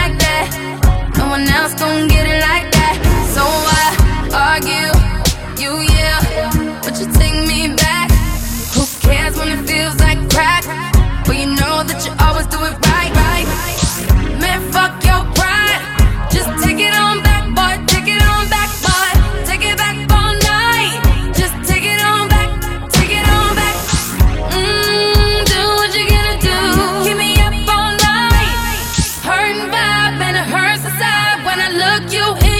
like that. No one else gon' get it like that. So I argue, you yell, but you take me back. look you in